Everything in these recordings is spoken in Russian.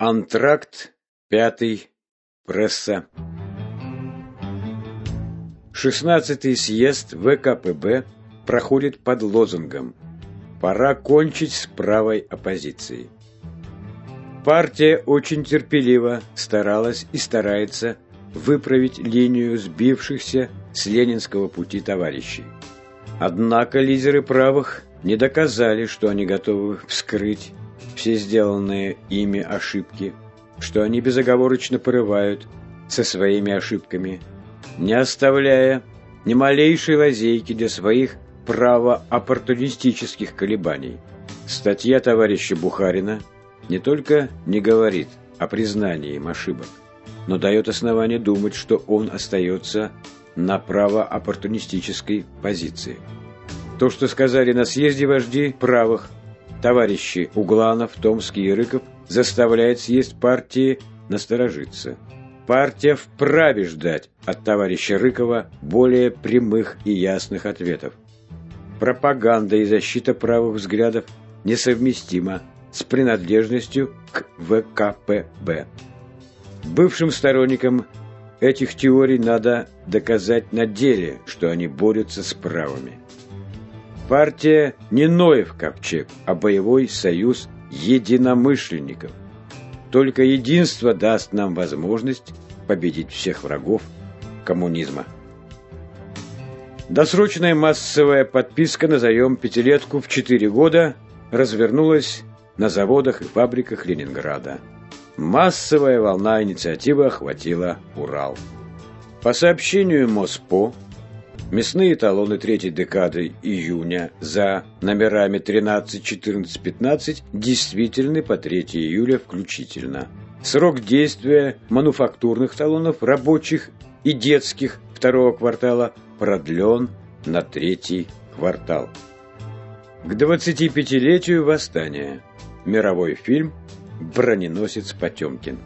Антракт пятый. Пресса. Шестнадцатый съезд ВКПБ проходит под лозунгом «Пора кончить с правой оппозицией». Партия очень терпеливо старалась и старается выправить линию сбившихся с ленинского пути товарищей. Однако лидеры правых не доказали, что они готовы вскрыть все сделанные ими ошибки, что они безоговорочно порывают со своими ошибками, не оставляя ни малейшей лазейки для своих правооппортунистических колебаний. Статья товарища Бухарина не только не говорит о признании им ошибок, но дает основание думать, что он остается на правооппортунистической позиции. То, что сказали на съезде вожди правых, товарищи Угланов, Томский и Рыков заставляет съезд партии насторожиться. Партия вправе ждать от товарища Рыкова более прямых и ясных ответов. Пропаганда и защита правых взглядов несовместима с принадлежностью к ВКПБ. Бывшим сторонникам этих теорий надо доказать на деле, что они борются с правыми. Партия не Ноев ковчег, а боевой союз единомышленников. Только единство даст нам возможность победить всех врагов коммунизма. Досрочная массовая подписка на заем пятилетку в 4 года развернулась на заводах и фабриках Ленинграда. Массовая волна инициативы охватила Урал. По сообщению МОСПО, Мясные талоны третьей декады июня за номерами 13, 14, 15 действительны по 3 июля включительно. Срок действия мануфактурных талонов рабочих и детских второго квартала продлен на третий квартал. К 25-летию восстания. Мировой фильм «Броненосец Потемкин».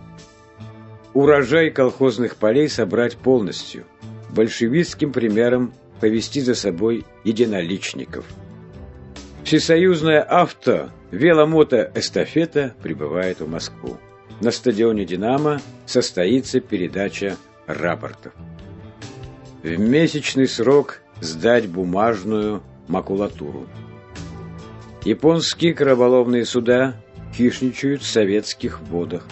Урожай колхозных полей собрать полностью – большевистским примером повести за собой единоличников. Всесоюзная авто веломото-эстафета прибывает в Москву. На стадионе «Динамо» состоится передача рапортов. В месячный срок сдать бумажную макулатуру. Японские кораболовные суда хищничают в советских водах.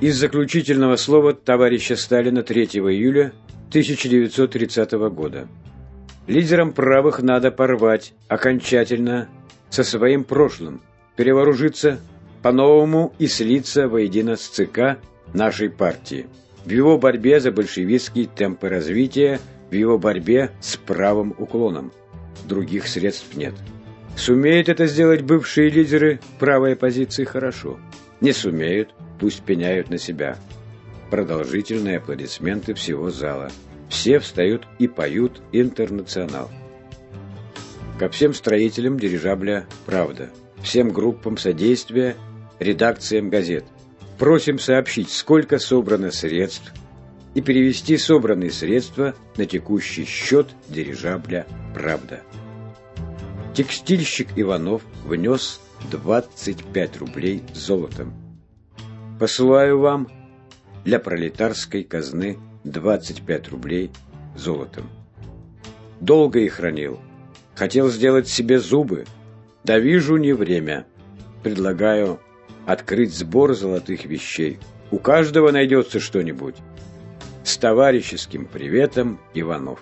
Из заключительного слова товарища Сталина 3 июля 1930 года. Лидерам правых надо порвать окончательно со своим прошлым, перевооружиться по-новому и слиться воедино с ЦК нашей партии. В его борьбе за большевистские темпы развития, в его борьбе с правым уклоном. Других средств нет. Сумеют это сделать бывшие лидеры правой оппозиции хорошо. Не сумеют, пусть пеняют на себя. Продолжительные аплодисменты всего зала. Все встают и поют «Интернационал». Ко всем строителям дирижабля «Правда», всем группам содействия, редакциям газет. Просим сообщить, сколько собрано средств и перевести собранные средства на текущий счет дирижабля «Правда». Текстильщик Иванов внес 25 рублей золотом. Посылаю вам для пролетарской казны 25 рублей золотом. Долго их хранил. Хотел сделать себе зубы. Да вижу, не время. Предлагаю открыть сбор золотых вещей. У каждого найдется что-нибудь. С товарищеским приветом, Иванов.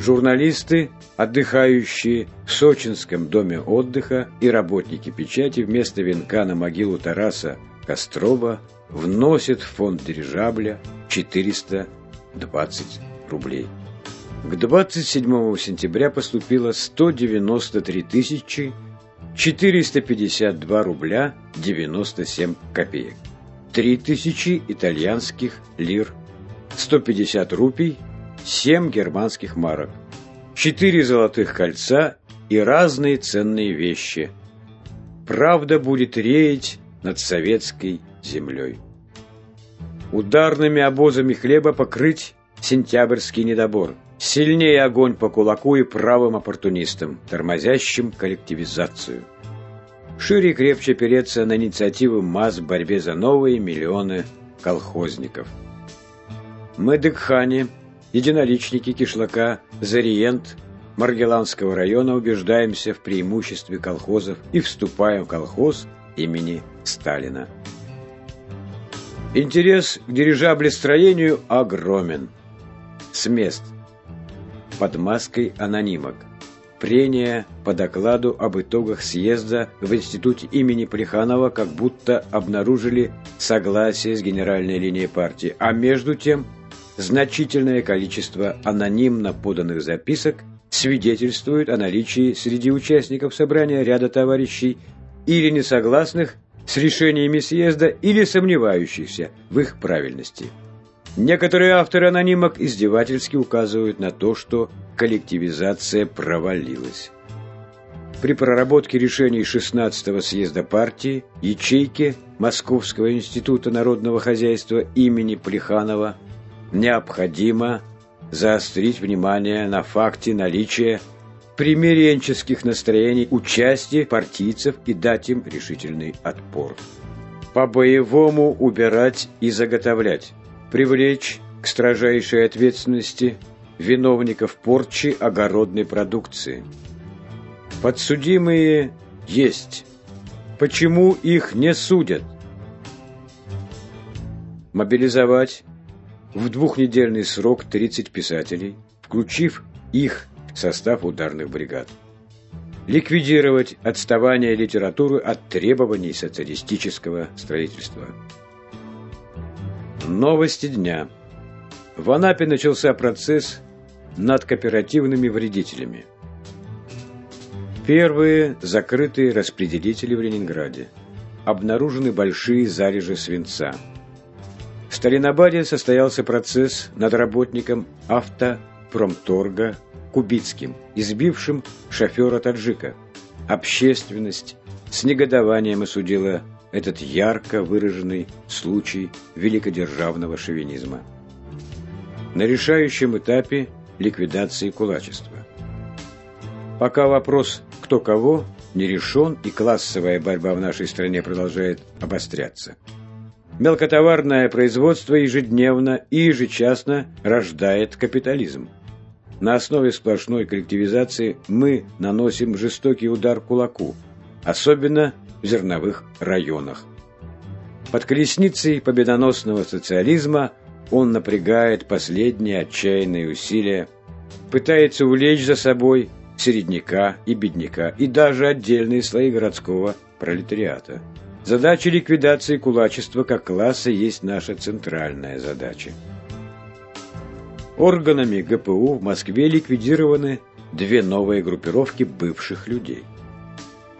Журналисты, отдыхающие в Сочинском доме отдыха и работники печати вместо венка на могилу Тараса Кострова вносит в фонд дирижабля 420 рублей. К 27 сентября поступило 193 тысячи 452 рубля 97 копеек. 3000 итальянских лир, 150 рупий, 7 германских марок, 4 золотых кольца и разные ценные вещи. Правда будет реять над советской землей. Ударными обозами хлеба покрыть сентябрьский недобор. Сильнее огонь по кулаку и правым оппортунистам, тормозящим коллективизацию. шире и крепче опереться на инициативы МАЗ в борьбе за новые миллионы колхозников. Мы Дыкхани, единоличники кишлака Зариент Маргеланского района убеждаемся в преимуществе колхозов и вступаем в колхоз имени Сталина. Интерес к дирижаблестроению огромен. С мест. Под маской анонимок. Прения по докладу об итогах съезда в институте имени Плеханова как будто обнаружили согласие с генеральной линией партии, а между тем значительное количество анонимно поданных записок свидетельствует о наличии среди участников собрания ряда товарищей или несогласных с решениями съезда или сомневающихся в их правильности. Некоторые авторы анонимок издевательски указывают на то, что коллективизация провалилась. При проработке решений 16-го съезда партии ячейки Московского института народного хозяйства имени Плеханова необходимо заострить внимание на факте наличия примиренческих настроений участия партийцев и дать им решительный отпор. По-боевому убирать и заготовлять, привлечь к строжайшей ответственности виновников порчи огородной продукции. Подсудимые есть. Почему их не судят? Мобилизовать в двухнедельный срок 30 писателей, включив их состав ударных бригад. Ликвидировать отставание литературы от требований социалистического строительства. Новости дня. В Анапе начался процесс над кооперативными вредителями. Первые закрытые распределители в Ленинграде. Обнаружены большие залежи свинца. В Сталинабаде состоялся процесс над работником автопромторга Кубицким, избившим шофера-таджика. Общественность с негодованием осудила этот ярко выраженный случай великодержавного шовинизма. На решающем этапе ликвидации кулачества. Пока вопрос «кто кого» не решен и классовая борьба в нашей стране продолжает обостряться. Мелкотоварное производство ежедневно и ежечасно рождает капитализм. На основе сплошной коллективизации мы наносим жестокий удар кулаку, особенно в зерновых районах. Под колесницей победоносного социализма он напрягает последние отчаянные усилия, пытается увлечь за собой середняка и бедняка и даже отдельные слои городского пролетариата. Задача ликвидации кулачества как класса есть наша центральная задача. Органами ГПУ в Москве ликвидированы две новые группировки бывших людей.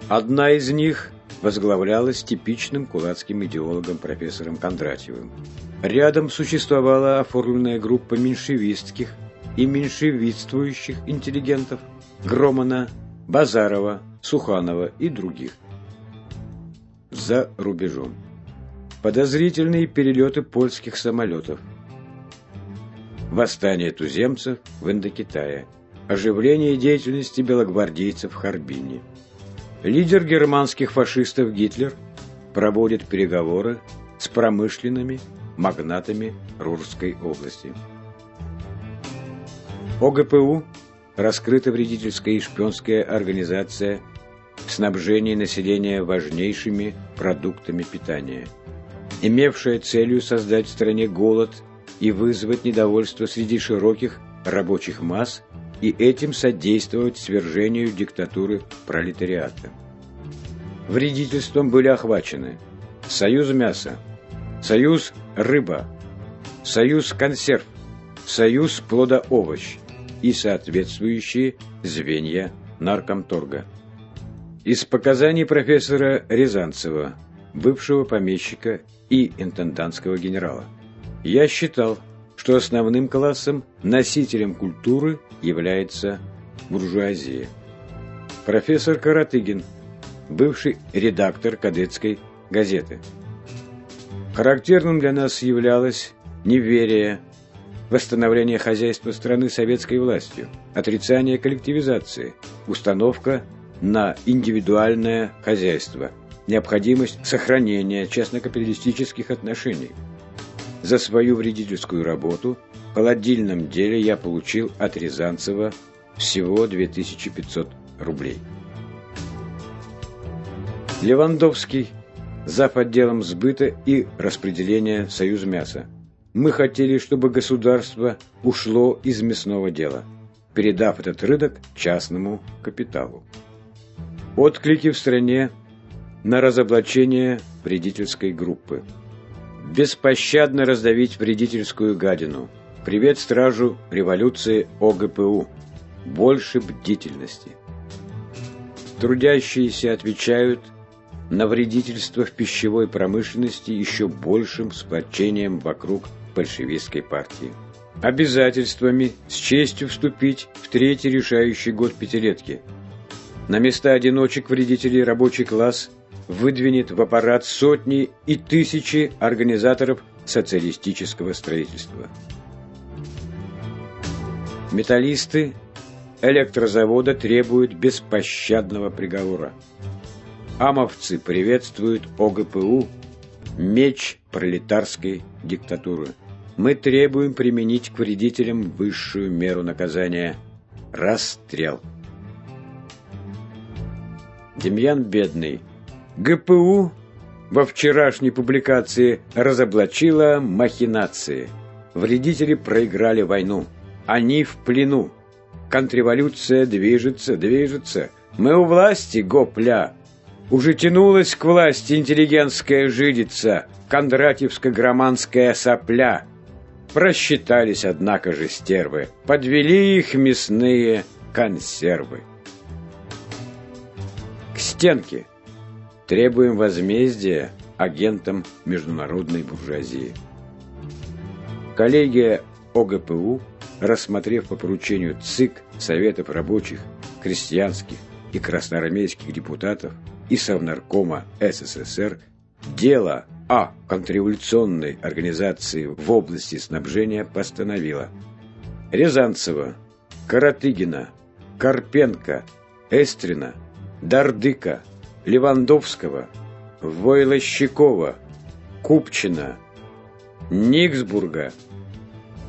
Одна из них возглавлялась типичным кулацким идеологом профессором Кондратьевым. Рядом существовала оформленная группа меньшевистских и меньшевистствующих интеллигентов Громана, Базарова, Суханова и других. За рубежом. Подозрительные перелеты польских самолетов – восстание туземцев в Индокитае, оживление деятельности белогвардейцев в Харбине. Лидер германских фашистов Гитлер проводит переговоры с промышленными магнатами Рурской области. ОГПУ раскрыта вредительская и шпионская организация снабжения населения важнейшими продуктами питания, имевшая целью создать в стране голод и вызвать недовольство среди широких рабочих масс и этим содействовать свержению диктатуры пролетариата. Вредительством были охвачены Союз мяса, Союз рыба, Союз консерв, Союз плодоовощ и соответствующие звенья наркомторга. Из показаний профессора Рязанцева, бывшего помещика и интендантского генерала. Я считал, что основным классом, носителем культуры является буржуазия. Профессор Каратыгин, бывший редактор кадетской газеты. Характерным для нас являлось неверие, восстановление хозяйства страны советской властью, отрицание коллективизации, установка на индивидуальное хозяйство, необходимость сохранения частно-капиталистических отношений. За свою вредительскую работу в холодильном деле я получил от Рязанцева всего 2500 рублей. Левандовский, зав. отделом сбыта и распределения Союз мяса. Мы хотели, чтобы государство ушло из мясного дела, передав этот рынок частному капиталу. Отклики в стране на разоблачение вредительской группы. Беспощадно раздавить вредительскую гадину. Привет стражу революции ОГПУ. Больше бдительности. Трудящиеся отвечают на вредительство в пищевой промышленности еще большим сплочением вокруг большевистской партии. Обязательствами с честью вступить в третий решающий год пятилетки. На места одиночек вредителей рабочий класс выдвинет в аппарат сотни и тысячи организаторов социалистического строительства. Металлисты электрозавода требуют беспощадного приговора. Амовцы приветствуют ОГПУ, меч пролетарской диктатуры. Мы требуем применить к вредителям высшую меру наказания – расстрел. Демьян Бедный. ГПУ во вчерашней публикации разоблачила махинации. Вредители проиграли войну. Они в плену. Контрреволюция движется, движется. Мы у власти, гопля. Уже тянулась к власти интеллигентская жидица, кондратьевско-громанская сопля. Просчитались, однако же, стервы, подвели их мясные консервы. К стенке. Требуем возмездия агентам международной буржуазии. Коллегия ОГПУ, рассмотрев по поручению ЦИК, Советов рабочих, крестьянских и красноармейских депутатов, и Совнаркома СССР дело о контрреволюционной организации в области снабжения постановило Рязанцева, Каратыгина, Карпенко, Эстрина, Дардыка, Левандовского, Войлощикова, Купчина, Никсбурга,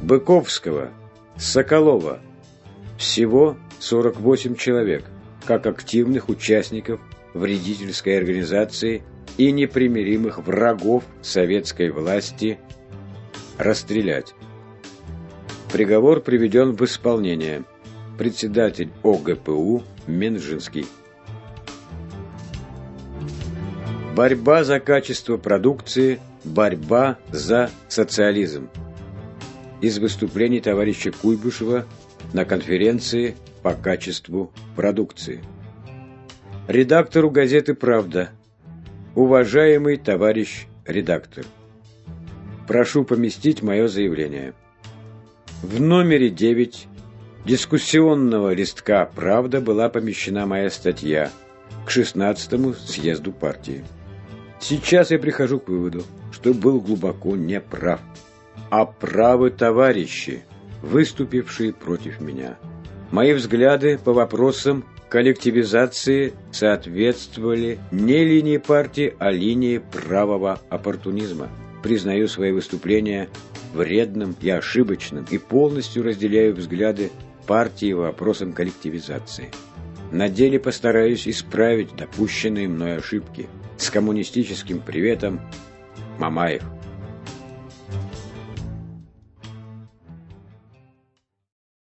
Быковского, Соколова. Всего 48 человек, как активных участников вредительской организации и непримиримых врагов советской власти расстрелять. Приговор приведен в исполнение. Председатель ОГПУ Минжинский. Борьба за качество продукции, борьба за социализм. Из выступлений товарища Куйбышева на конференции по качеству продукции редактору газеты «Правда». Уважаемый товарищ редактор, прошу поместить мое заявление. В номере 9 дискуссионного листка «Правда» была помещена моя статья к 16-му съезду партии. Сейчас я прихожу к выводу, что был глубоко неправ. А правы товарищи, выступившие против меня. Мои взгляды по вопросам коллективизации соответствовали не линии партии, а линии правого оппортунизма. Признаю свои выступления вредным и ошибочным и полностью разделяю взгляды партии вопросам коллективизации. На деле постараюсь исправить допущенные мной ошибки. С коммунистическим приветом, Мамаев.